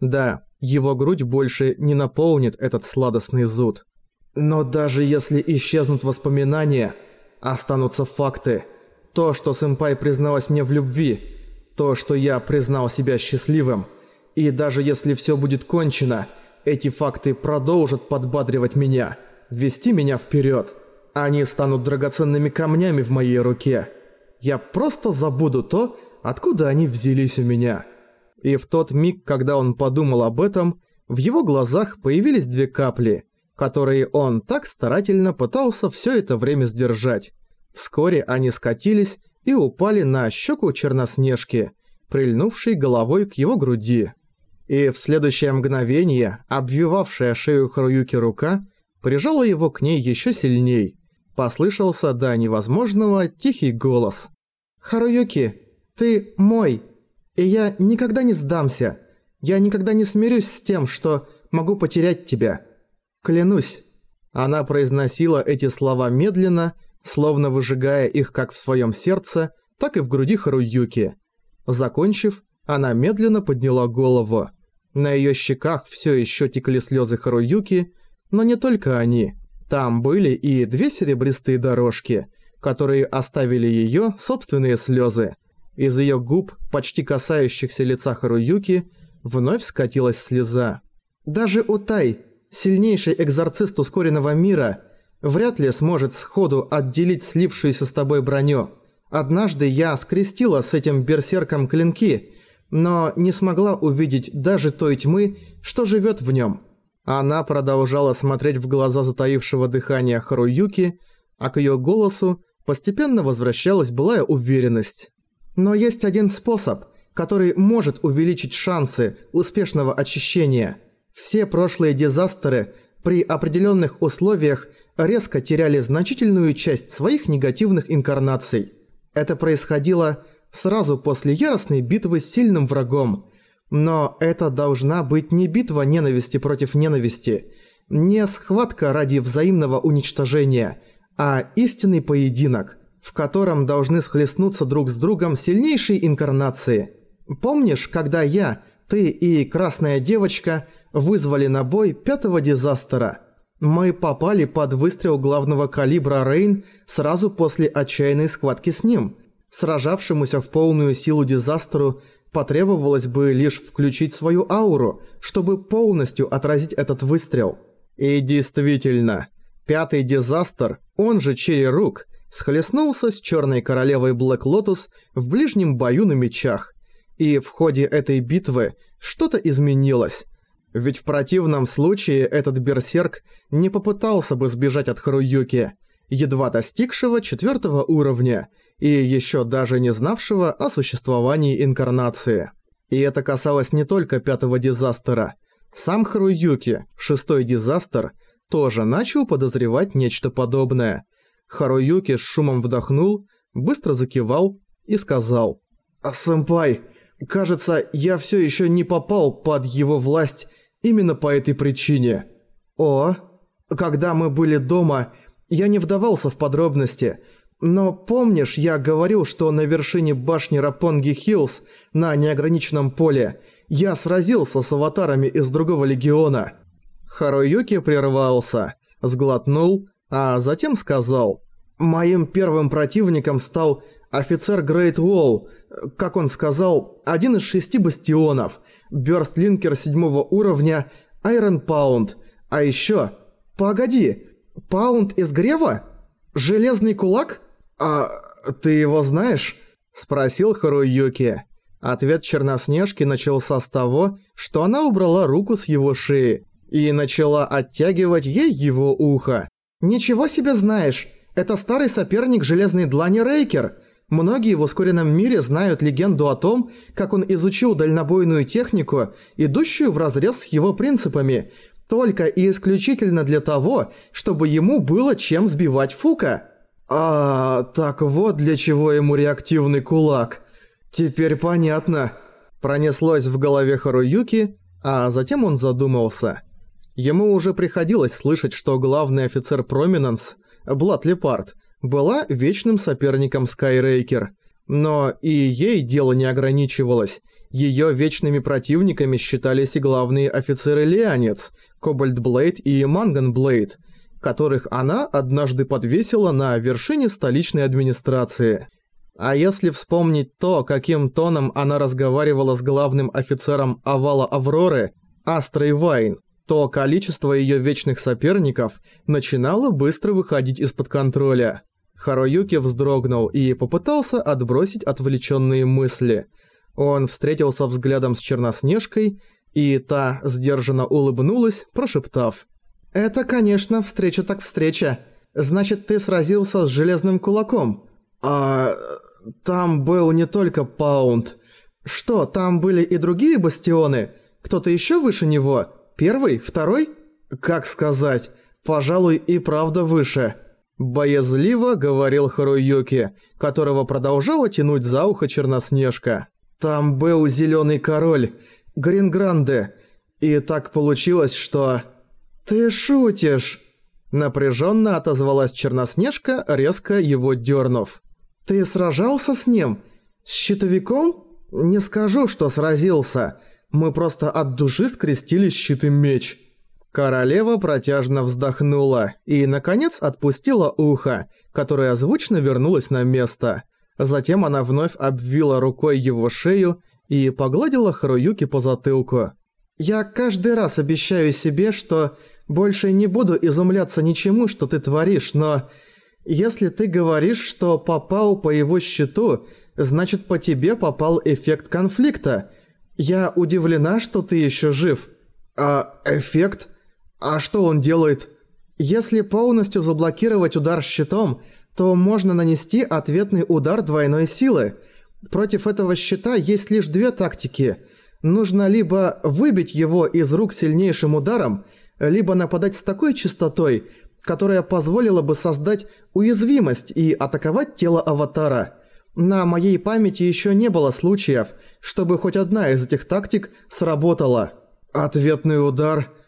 Да, его грудь больше не наполнит этот сладостный зуд. Но даже если исчезнут воспоминания, останутся факты. То, что сэмпай призналась мне в любви, то, что я признал себя счастливым. И даже если все будет кончено, эти факты продолжат подбадривать меня, вести меня вперед. Они станут драгоценными камнями в моей руке. Я просто забуду то, откуда они взялись у меня. И в тот миг, когда он подумал об этом, в его глазах появились две капли, которые он так старательно пытался все это время сдержать. Вскоре они скатились и упали на щеку Черноснежки, прильнувшей головой к его груди. И в следующее мгновение обвивавшая шею Харуюки рука прижала его к ней еще сильней. Послышался до невозможного тихий голос. «Харуюки, ты мой!» И я никогда не сдамся. Я никогда не смирюсь с тем, что могу потерять тебя. Клянусь». Она произносила эти слова медленно, словно выжигая их как в своем сердце, так и в груди Харуюки. Закончив, она медленно подняла голову. На ее щеках все еще текли слезы Харуюки, но не только они. Там были и две серебристые дорожки, которые оставили ее собственные слезы. Из ее губ, почти касающихся лица Харуюки, вновь скатилась слеза. «Даже Утай, сильнейший экзорцист ускоренного мира, вряд ли сможет сходу отделить слившуюся с тобой броню. Однажды я скрестила с этим берсерком клинки, но не смогла увидеть даже той тьмы, что живет в нем». Она продолжала смотреть в глаза затаившего дыхания Харуюки, а к ее голосу постепенно возвращалась былая уверенность. Но есть один способ, который может увеличить шансы успешного очищения. Все прошлые дизастеры при определенных условиях резко теряли значительную часть своих негативных инкарнаций. Это происходило сразу после яростной битвы с сильным врагом. Но это должна быть не битва ненависти против ненависти, не схватка ради взаимного уничтожения, а истинный поединок в котором должны схлестнуться друг с другом сильнейшие инкарнации. Помнишь, когда я, ты и Красная Девочка вызвали на бой пятого дизастера? Мы попали под выстрел главного калибра Рейн сразу после отчаянной схватки с ним. Сражавшемуся в полную силу дизастеру потребовалось бы лишь включить свою ауру, чтобы полностью отразить этот выстрел. И действительно, пятый Disaster, он же Черри Рук – схлестнулся с черной королевой Блэк Лотус в ближнем бою на мечах. И в ходе этой битвы что-то изменилось. Ведь в противном случае этот берсерк не попытался бы сбежать от Харуюки, едва достигшего четвертого уровня и еще даже не знавшего о существовании инкарнации. И это касалось не только пятого Disaster а. Сам Харуюки, шестой дизастер, тоже начал подозревать нечто подобное – Харуюки с шумом вдохнул, быстро закивал и сказал. «А, «Сэмпай, кажется, я все еще не попал под его власть именно по этой причине». «О, когда мы были дома, я не вдавался в подробности, но помнишь, я говорил, что на вершине башни Рапонги Хиллз на неограниченном поле я сразился с аватарами из другого легиона?» Харуюки прервался, сглотнул а затем сказал «Моим первым противником стал офицер Грейт Уолл, как он сказал, один из шести бастионов, бёрстлинкер седьмого уровня, Айрон Паунд, а ещё... Погоди, Паунд из Грева? Железный кулак? А ты его знаешь?» Спросил Харуюки. Ответ Черноснежки начался с того, что она убрала руку с его шеи и начала оттягивать ей его ухо. «Ничего себе знаешь! Это старый соперник Железной Длани Рейкер!» Многие в ускоренном мире знают легенду о том, как он изучил дальнобойную технику, идущую вразрез с его принципами, только и исключительно для того, чтобы ему было чем сбивать Фука. А, так вот для чего ему реактивный кулак. Теперь понятно. Пронеслось в голове Харуюки, а затем он задумался. Ему уже приходилось слышать, что главный офицер Проминенс, Блад Лепард, была вечным соперником Скайрейкер. Но и ей дело не ограничивалось, Ее вечными противниками считались и главные офицеры Леонец, Кобальтблейд и Манганблейд, которых она однажды подвесила на вершине столичной администрации. А если вспомнить то, каким тоном она разговаривала с главным офицером Овала Авроры, Астрой Вайн, то количество ее вечных соперников начинало быстро выходить из-под контроля. Харуюки вздрогнул и попытался отбросить отвлеченные мысли. Он встретился взглядом с Черноснежкой, и та сдержанно улыбнулась, прошептав. «Это, конечно, встреча так встреча. Значит, ты сразился с Железным Кулаком. А... там был не только Паунд. Что, там были и другие бастионы? Кто-то еще выше него? Первый? Второй? Как сказать? Пожалуй, и правда выше». Боязливо говорил Харуюки, которого продолжала тянуть за ухо Черноснежка. «Там был Зелёный Король, Грингранде, и так получилось, что...» «Ты шутишь!» Напряженно отозвалась Черноснежка, резко его дернув. «Ты сражался с ним? С щитовиком? Не скажу, что сразился. Мы просто от души скрестили щит и меч». Королева протяжно вздохнула и, наконец, отпустила ухо, которое озвучно вернулось на место. Затем она вновь обвила рукой его шею и погладила Харуюки по затылку. «Я каждый раз обещаю себе, что больше не буду изумляться ничему, что ты творишь, но... Если ты говоришь, что попал по его счету, значит по тебе попал эффект конфликта. Я удивлена, что ты еще жив». «А эффект?» А что он делает? Если полностью заблокировать удар щитом, то можно нанести ответный удар двойной силы. Против этого щита есть лишь две тактики. Нужно либо выбить его из рук сильнейшим ударом, либо нападать с такой частотой, которая позволила бы создать уязвимость и атаковать тело аватара. На моей памяти еще не было случаев, чтобы хоть одна из этих тактик сработала. Ответный удар –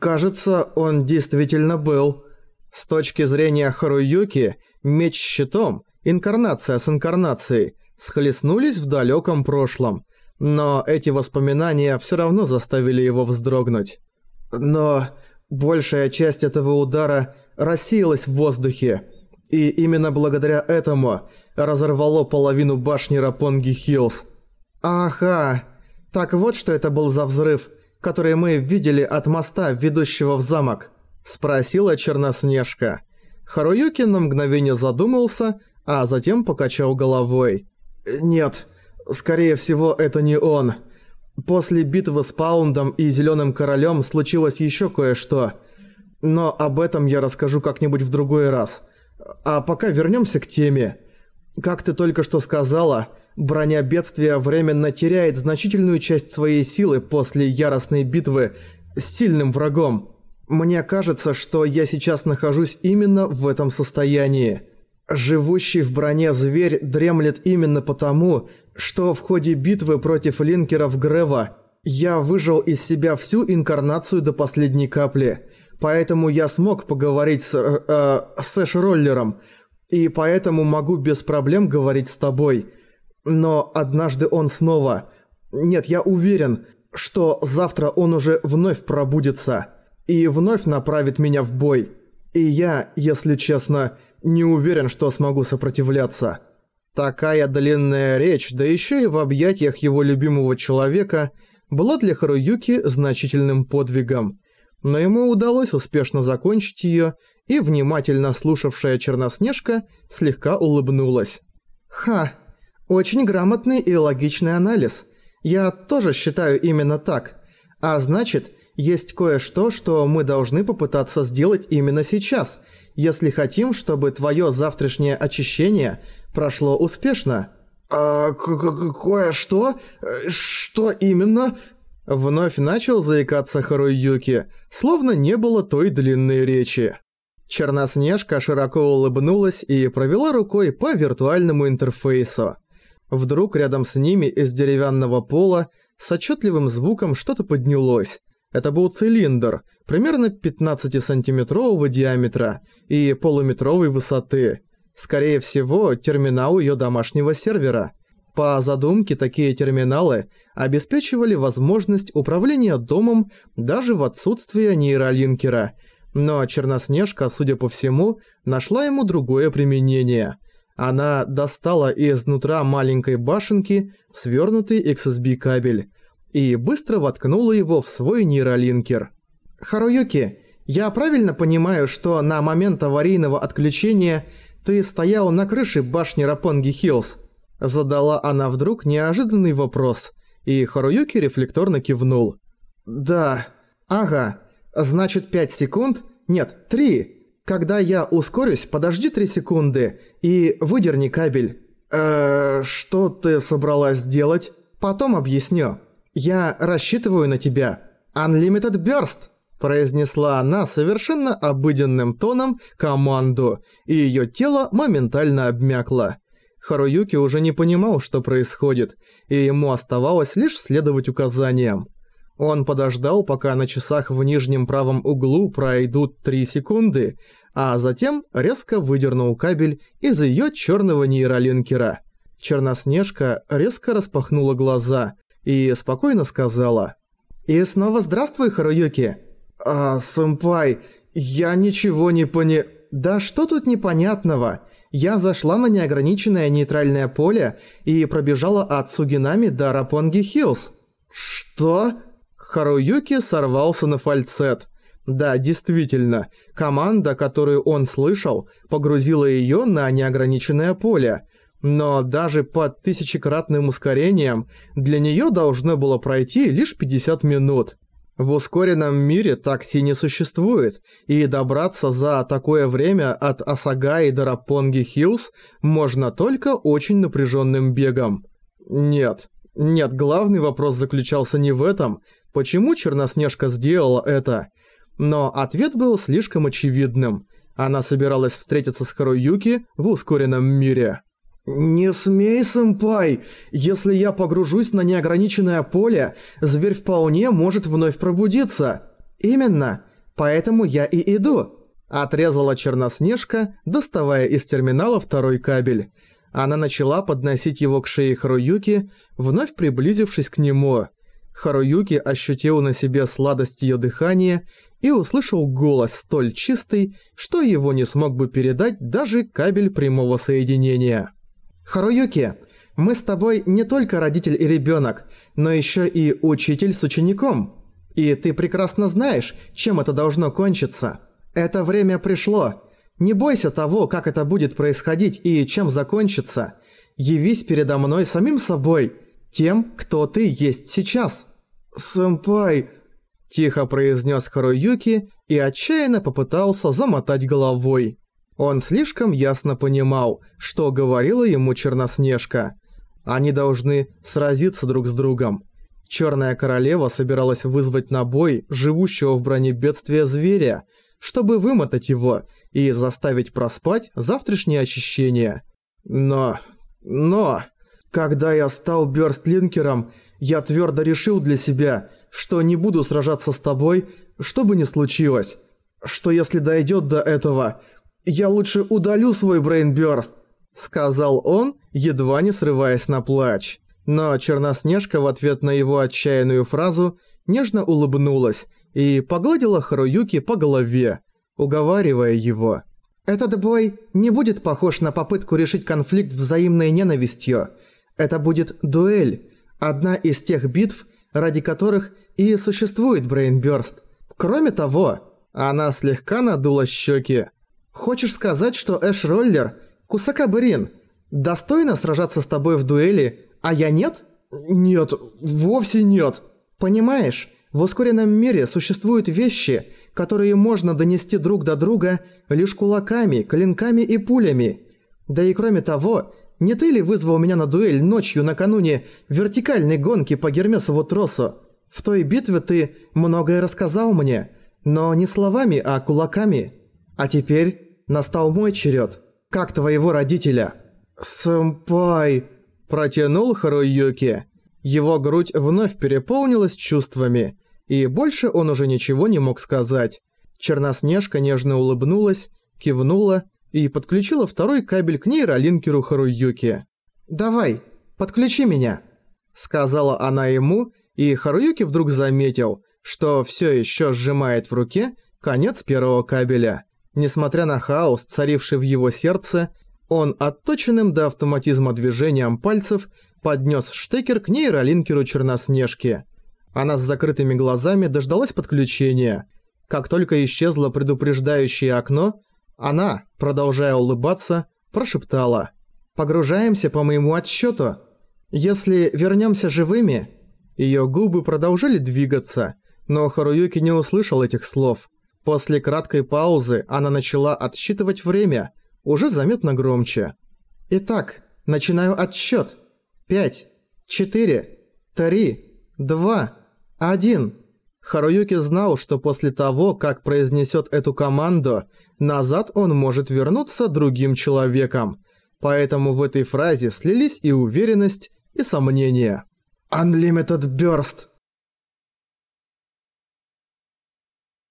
Кажется, он действительно был. С точки зрения Харуюки, меч щитом, инкарнация с инкарнацией, схлестнулись в далеком прошлом. Но эти воспоминания все равно заставили его вздрогнуть. Но большая часть этого удара рассеялась в воздухе. И именно благодаря этому разорвало половину башни Рапонги Хиллз. Ага, так вот что это был за взрыв – которые мы видели от моста, ведущего в замок?» – спросила Черноснежка. Харуюки на мгновение задумался, а затем покачал головой. «Нет, скорее всего, это не он. После битвы с Паундом и Зелёным Королем случилось ещё кое-что. Но об этом я расскажу как-нибудь в другой раз. А пока вернёмся к теме. Как ты только что сказала, Броня бедствия временно теряет значительную часть своей силы после яростной битвы с сильным врагом. Мне кажется, что я сейчас нахожусь именно в этом состоянии. Живущий в броне зверь дремлет именно потому, что в ходе битвы против линкеров Грева я выжил из себя всю инкарнацию до последней капли. Поэтому я смог поговорить с, э, с Эш-роллером, и поэтому могу без проблем говорить с тобой. Но однажды он снова... Нет, я уверен, что завтра он уже вновь пробудится и вновь направит меня в бой. И я, если честно, не уверен, что смогу сопротивляться. Такая длинная речь, да еще и в объятиях его любимого человека, была для Харуюки значительным подвигом. Но ему удалось успешно закончить ее, и внимательно слушавшая Черноснежка слегка улыбнулась. «Ха!» Очень грамотный и логичный анализ. Я тоже считаю именно так. А значит, есть кое-что, что мы должны попытаться сделать именно сейчас, если хотим, чтобы твое завтрашнее очищение прошло успешно. «А кое-что? Что именно?» Вновь начал заикаться Харуюки, словно не было той длинной речи. Черноснежка широко улыбнулась и провела рукой по виртуальному интерфейсу. Вдруг рядом с ними из деревянного пола с отчетливым звуком что-то поднялось. Это был цилиндр, примерно 15-сантиметрового диаметра и полуметровой высоты. Скорее всего, терминал ее домашнего сервера. По задумке, такие терминалы обеспечивали возможность управления домом даже в отсутствие нейролинкера. Но Черноснежка, судя по всему, нашла ему другое применение. Она достала изнутра маленькой башенки свернутый XSB кабель и быстро воткнула его в свой нейролинкер. «Харуюки, я правильно понимаю, что на момент аварийного отключения ты стоял на крыше башни Рапонги Хиллз?» Задала она вдруг неожиданный вопрос, и Харуюки рефлекторно кивнул. «Да. Ага. Значит, 5 секунд? Нет, 3. Когда я ускорюсь, подожди 3 секунды и выдерни кабель». «Э, что ты собралась делать?» «Потом объясню. Я рассчитываю на тебя. Unlimited Burst!» произнесла она совершенно обыденным тоном команду, и её тело моментально обмякло. Харуюки уже не понимал, что происходит, и ему оставалось лишь следовать указаниям. Он подождал, пока на часах в нижнем правом углу пройдут 3 секунды, а затем резко выдернул кабель из её чёрного нейролинкера. Черноснежка резко распахнула глаза и спокойно сказала «И снова здравствуй, Харуюки!» «А, сэмпай, я ничего не пони...» «Да что тут непонятного?» Я зашла на неограниченное нейтральное поле и пробежала от Сугинами до Рапонги Хиллз. Что? Харуюки сорвался на фальцет. Да, действительно, команда, которую он слышал, погрузила её на неограниченное поле. Но даже под тысячекратным ускорением для неё должно было пройти лишь 50 минут. В ускоренном мире такси не существует, и добраться за такое время от Асагаи до Рапонги Хиллз можно только очень напряженным бегом. Нет, нет, главный вопрос заключался не в этом, почему Черноснежка сделала это. Но ответ был слишком очевидным. Она собиралась встретиться с Харуюки в ускоренном мире. «Не смей, сэмпай! Если я погружусь на неограниченное поле, зверь вполне может вновь пробудиться!» «Именно! Поэтому я и иду!» Отрезала Черноснежка, доставая из терминала второй кабель. Она начала подносить его к шее Харуюки, вновь приблизившись к нему. Харуюки ощутил на себе сладость ее дыхания и услышал голос столь чистый, что его не смог бы передать даже кабель прямого соединения. Харуюки, мы с тобой не только родитель и ребенок, но еще и учитель с учеником. И ты прекрасно знаешь, чем это должно кончиться. Это время пришло. Не бойся того, как это будет происходить и чем закончится. Явись передо мной самим собой, тем, кто ты есть сейчас. «Сэмпай», – тихо произнес Харуюки и отчаянно попытался замотать головой. Он слишком ясно понимал, что говорила ему Черноснежка. Они должны сразиться друг с другом. Черная королева собиралась вызвать на бой живущего в броне бедствия зверя, чтобы вымотать его и заставить проспать завтрашнее очищение. Но... но... Когда я стал Бёрстлинкером, я твердо решил для себя, что не буду сражаться с тобой, что бы ни случилось. Что если дойдет до этого, «Я лучше удалю свой брейнбёрст», — сказал он, едва не срываясь на плач. Но Черноснежка в ответ на его отчаянную фразу нежно улыбнулась и погладила Харуюки по голове, уговаривая его. «Этот бой не будет похож на попытку решить конфликт взаимной ненавистью. Это будет дуэль, одна из тех битв, ради которых и существует Брейнбёрст. Кроме того, она слегка надула щеки. Хочешь сказать, что Эш Роллер, Кусака Берин, достойно сражаться с тобой в дуэли, а я нет? Нет, вовсе нет. Понимаешь, в ускоренном мире существуют вещи, которые можно донести друг до друга лишь кулаками, клинками и пулями. Да и кроме того, не ты ли вызвал меня на дуэль ночью накануне вертикальной гонки по Гермесову тросу? В той битве ты многое рассказал мне, но не словами, а кулаками. А теперь настал мой черед. Как твоего родителя?» «Сэмпай!» – протянул Харуюки. Его грудь вновь переполнилась чувствами, и больше он уже ничего не мог сказать. Черноснежка нежно улыбнулась, кивнула и подключила второй кабель к нейролинкеру Харуюки. «Давай, подключи меня», — сказала она ему, и Харуюки вдруг заметил, что все еще сжимает в руке конец первого кабеля. Несмотря на хаос, царивший в его сердце, он отточенным до автоматизма движением пальцев поднес штекер к нейролинкеру Черноснежки. Она с закрытыми глазами дождалась подключения. Как только исчезло предупреждающее окно, она, продолжая улыбаться, прошептала «Погружаемся по моему отсчету. Если вернемся живыми...» Ее губы продолжали двигаться, но Харуюки не услышал этих слов. После краткой паузы она начала отсчитывать время, уже заметно громче. «Итак, начинаю отсчет. Пять, четыре, три, два, один». Харуюки знал, что после того, как произнесет эту команду, назад он может вернуться другим человеком. Поэтому в этой фразе слились и уверенность, и сомнение. «Unlimited Burst»